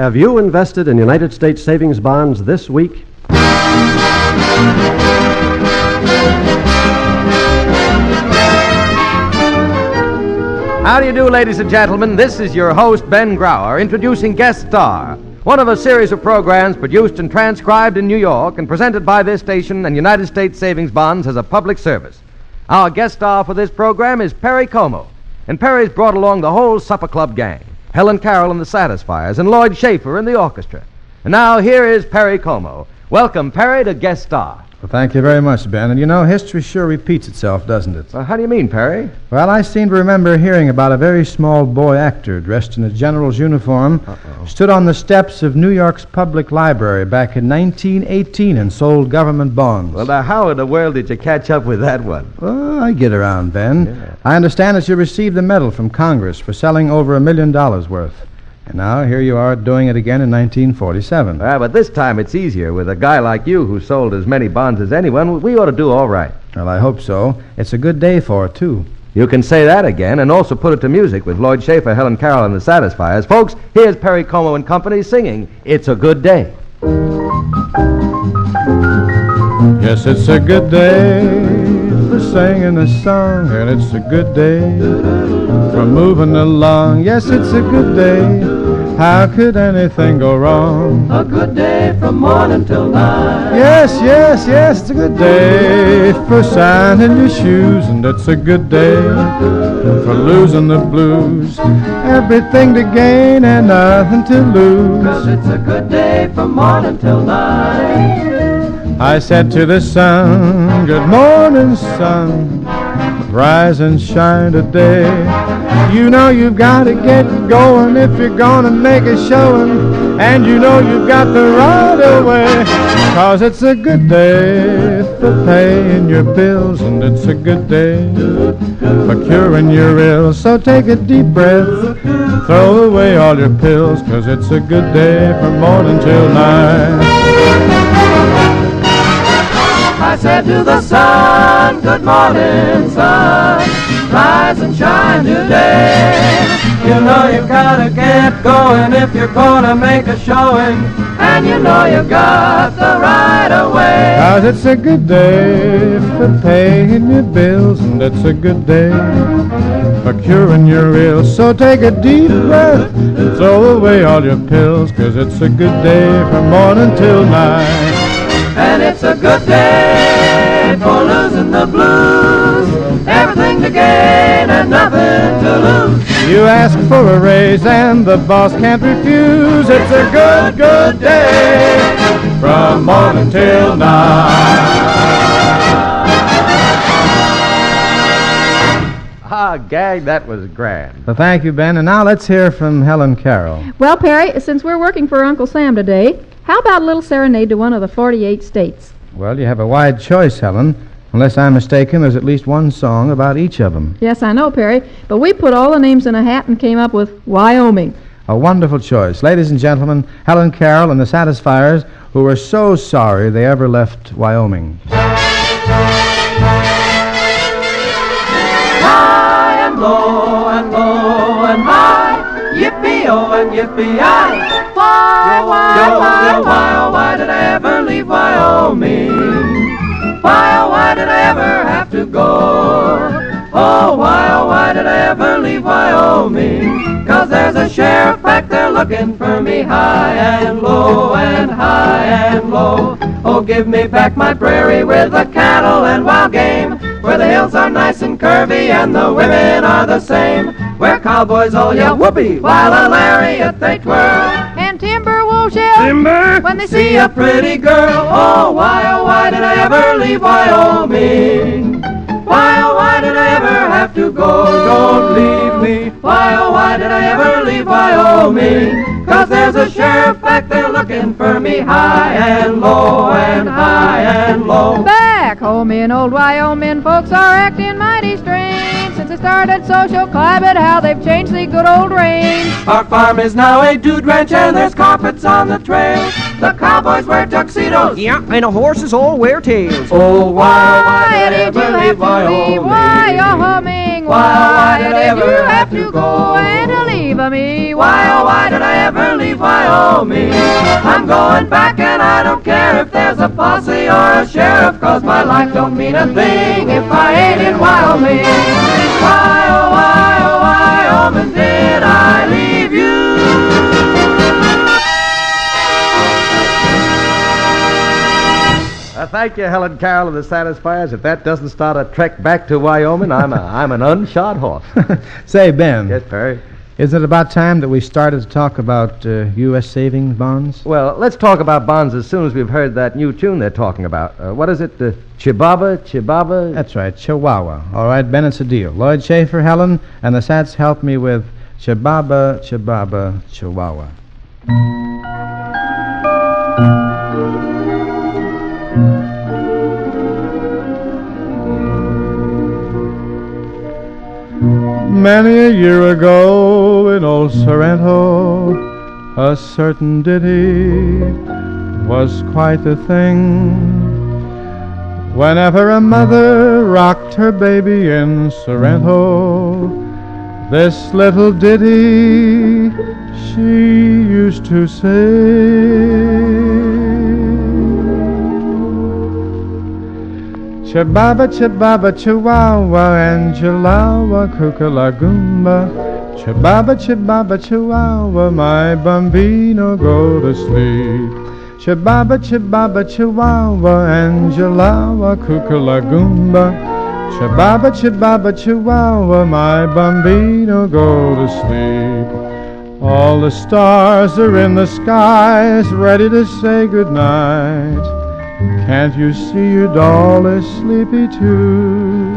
Have you invested in United States savings bonds this week? How do you do, ladies and gentlemen? This is your host, Ben Grauer, introducing Guest Star, one of a series of programs produced and transcribed in New York and presented by this station and United States Savings Bonds as a public service. Our guest star for this program is Perry Como, and Perry's brought along the whole Supper Club gang Helen Carroll and the Satisfiers, and Lloyd Shaffer in the orchestra. And now here is Perry Como. Welcome, Perry, to Guest Star. Well, thank you very much, Ben. And you know, history sure repeats itself, doesn't it? Well, how do you mean, Perry? Well, I seem to remember hearing about a very small boy actor dressed in a general's uniform Uh-oh. stood on the steps of New York's public library back in 1918 and sold government bonds. Well, now, how in the world did you catch up with that one? Well, I get around, Ben. Yeah. I understand that you received a medal from Congress for selling over a million dollars worth. And now here you are doing it again in 1947. Ah, but this time it's easier. With a guy like you who sold as many bonds as anyone, we ought to do all right. Well, I hope so. It's a good day for it, too. You can say that again and also put it to music with Lloyd Shaffer, Helen Carroll, and the Satisfiers. Folks, here's Perry Como and Company singing It's a Good Day. Yes, it's a good day for singing a song, and it's a good day for moving along. Yes, it's a good day. How could anything go wrong? A good day from morning till night. Yes, yes, yes, it's a good day for shining your shoes, and it's a good day for losing the blues. Everything to gain and nothing to lose. Cause it's a good day from morning till night. I said to the sun, Good morning, sun. Rise and shine today. You know you've got to get going if you're gonna make a showing. And you know you've got the right away. Cause it's a good day for paying your bills, and it's a good day for curing your ills. So take a deep breath, throw away all your pills, cause it's a good day from morning till night. Said to the sun, Good morning, sun. Rise and shine today. You know you've gotta get going if you're gonna make a showing. And you know you've got the right away. Cause it's a good day for paying your bills, and it's a good day for curing your ills. So take a deep breath, and throw away all your pills, cause it's a good day from morning till night. And it's a good day for losing the blues. Everything to gain and nothing to lose. You ask for a raise, and the boss can't refuse. It's a good, good day from morning till night. Ah, gag, that was grand. Well, thank you, Ben. And now let's hear from Helen Carroll. Well, Perry, since we're working for Uncle Sam today, how about a little serenade to one of the 48 states? Well, you have a wide choice, Helen. Unless I'm mistaken, there's at least one song about each of them. Yes, I know, Perry, but we put all the names in a hat and came up with Wyoming. A wonderful choice. Ladies and gentlemen, Helen Carroll and the Satisfiers, who were so sorry they ever left Wyoming. High and low and low and high. Yippee-oh and yippee-I. Why, why, why, oh, why did I ever leave Wyoming? Why, oh, why did I ever have to go? Oh, why, oh, why did I ever leave Wyoming? Cause there's a sheriff back there looking for me high and low and high and low. Oh, give me back my prairie with the cattle and wild game, where the hills are nice and curvy and the women are the same, where cowboys all yell whoopee while a lariat they twirl. And Timber Wolf yell Timber, when they see a pretty girl. Oh, why, oh, why did I ever leave Wyoming? Why, oh, why did I ever have to go? Don't leave me. Why, oh, why did I ever leave Wyoming? Cause there's a sheriff back there looking for me high and low and high and low. Back home in old Wyoming, folks are acting mighty strange started social climate. How they've changed the good old range. Our farm is now a dude ranch and there's carpets on the trail. The cowboys wear tuxedos. Yeah, and the horses all wear tails. Oh, why, oh, why Why did I you ever have leave to leave Wyoming? Wyoming? Why, oh, why did I you ever have to go and leave me? Why, oh, why did I ever leave Wyoming? I'm going back and I don't care if there's a posse or a sheriff, cause my life don't mean a thing if I ain't in Wyoming. Why, oh, why, oh, Wyoming, oh, did I leave you? Uh, thank you, Helen Carroll of the Satisfiers. If that doesn't start a trek back to Wyoming, I'm, a, I'm an unshod horse. Say, Ben, yes, Perry? is it about time that we started to talk about uh, U.S. savings bonds? Well, let's talk about bonds as soon as we've heard that new tune they're talking about. Uh, what is it? Uh, Chibaba? Chibaba? That's right, Chihuahua. All right, Ben, it's a deal. Lloyd Shaffer, Helen, and the Sats help me with Chibaba, Chibaba, Chihuahua. Many a year ago in old Sorrento, a certain ditty was quite the thing. Whenever a mother rocked her baby in Sorrento, this little ditty she used to sing. Chibaba, chibaba, chihuahua, Angelawa, kookalagumba. Chibaba, chibaba, chihuahua, my bambino, go to sleep. Chibaba, chibaba, chihuahua, Angelawa, kookalagumba. Chibaba, chibaba, chihuahua, my bambino, go to sleep. All the stars are in the skies, ready to say goodnight. Can't you see your doll is sleepy too?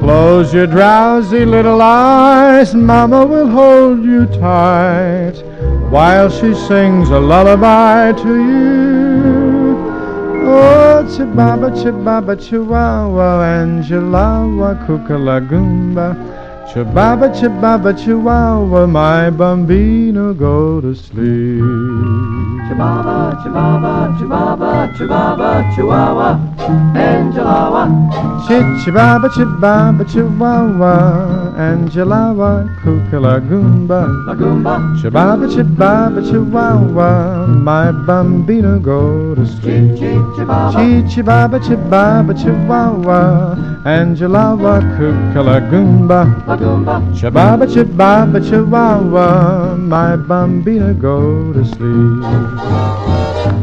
Close your drowsy little eyes, Mama will hold you tight while she sings a lullaby to you. Oh, chibaba, chibaba, chihuahua, Angelawa, kookalagumba. Chibaba, chibaba, chihuahua, my bambino, go to sleep. Chibaba, chibaba, chibaba, chibaba, chihuahua, Angelawa. Chibaba, chibaba, chihuahua, Angelawa, kookalagumba. Lagumba, Chibaba, chibaba, chihuahua, my bambino, go to sleep. chee chibaba, Chi chibaba, chihuahua, Angelawa, kookalagumba. Lagumba, Chibaba, chibaba, chihuahua, my bambino, go to sleep.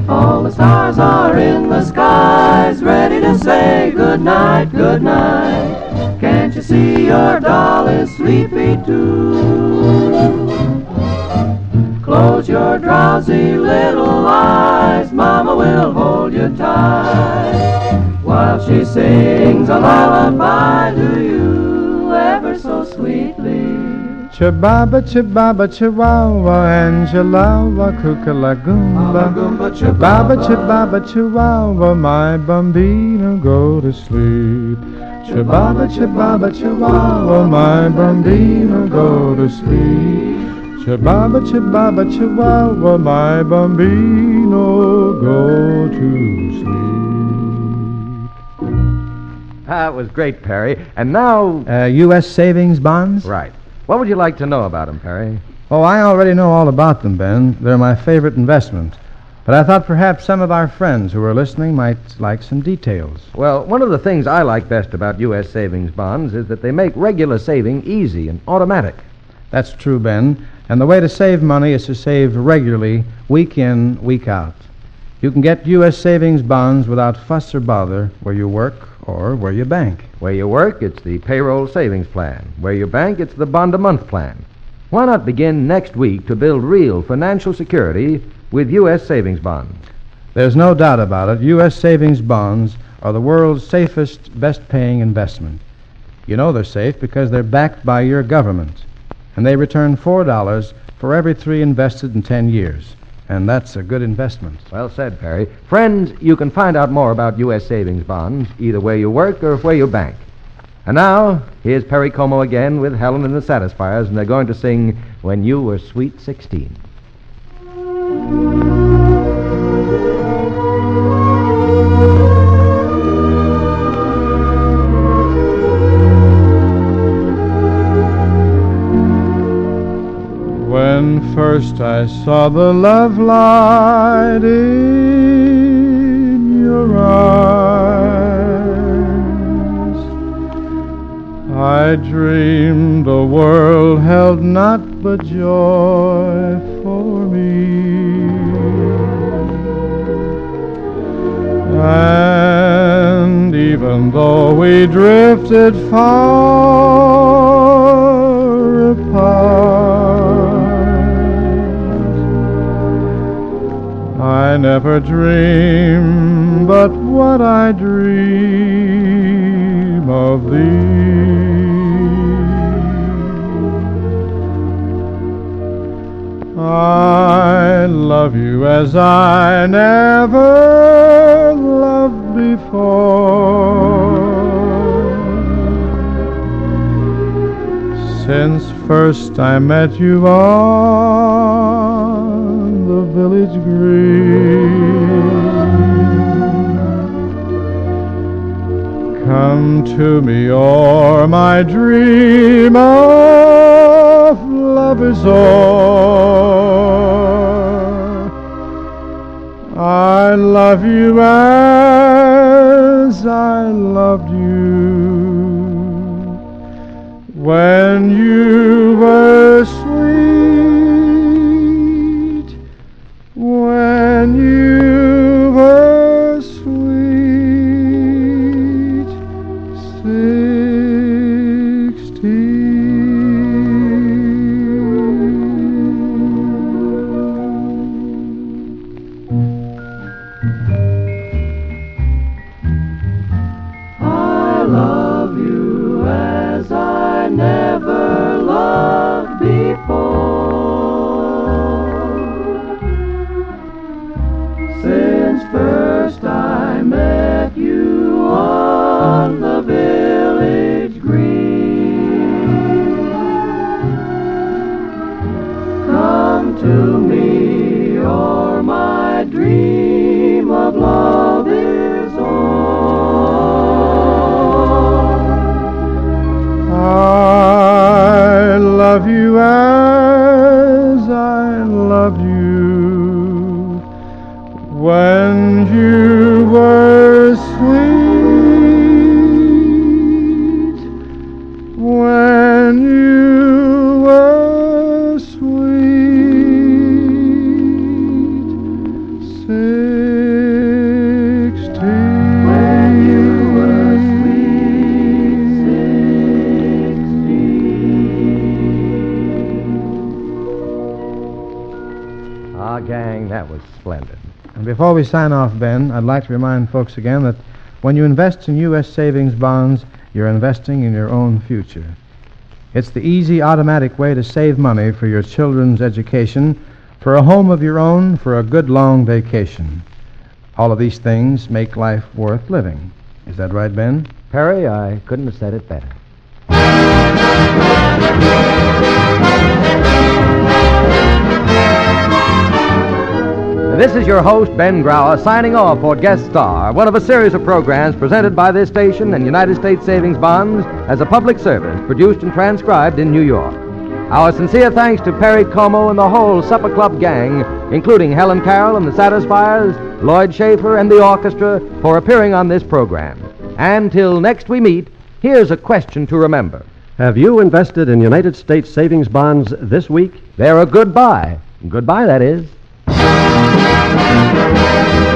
all the stars are in the skies, ready to say good night, good night. Can't you see your doll is sleepy too? Close your drowsy little eyes, Mama will hold you tight while she sings a lullaby to you ever so sweetly. Chibaba, chibaba, chihuahua, Angelawa, kookalagumba. Lagumba, Chibaba, chibaba, chihuahua, my bambino, go to sleep. Chibaba, chibaba, chihuahua, my bambino, go to sleep. Chibaba, chibaba, chihuahua, my bambino, go to sleep. That was great, Perry. And now. Uh, U.S. savings bonds? Right. What would you like to know about them, Perry? Oh, I already know all about them, Ben. They're my favorite investment. But I thought perhaps some of our friends who are listening might like some details. Well, one of the things I like best about U.S. savings bonds is that they make regular saving easy and automatic. That's true, Ben. And the way to save money is to save regularly, week in, week out. You can get U.S. savings bonds without fuss or bother where you work or where you bank. Where you work, it's the payroll savings plan. Where you bank, it's the bond a month plan. Why not begin next week to build real financial security with U.S. savings bonds? There's no doubt about it. U.S. savings bonds are the world's safest, best paying investment. You know they're safe because they're backed by your government. And they return $4 for every three invested in 10 years. And that's a good investment. Well said, Perry. Friends, you can find out more about U.S. savings bonds either where you work or where you bank. And now, here's Perry Como again with Helen and the Satisfiers, and they're going to sing When You Were Sweet 16. When first I saw the love light in your eyes I dreamed the world held not but joy for me. And even though we drifted far apart, I never dream but what I dream of thee. As I never loved before. Since first I met you on the village green. Come to me, or my dream of love is o'er. I love you as I loved you. When you were sweet, when you splendid. And before we sign off, Ben, I'd like to remind folks again that when you invest in U.S. savings bonds, you're investing in your own future. It's the easy, automatic way to save money for your children's education, for a home of your own, for a good long vacation. All of these things make life worth living. Is that right, Ben? Perry, I couldn't have said it better. This is your host, Ben Grauer, signing off for Guest Star, one of a series of programs presented by this station and United States Savings Bonds as a public service produced and transcribed in New York. Our sincere thanks to Perry Como and the whole Supper Club gang, including Helen Carroll and the Satisfiers, Lloyd Shaffer, and the orchestra, for appearing on this program. And till next we meet, here's a question to remember. Have you invested in United States savings bonds this week? They're a good buy. Goodbye, that is. Thank you.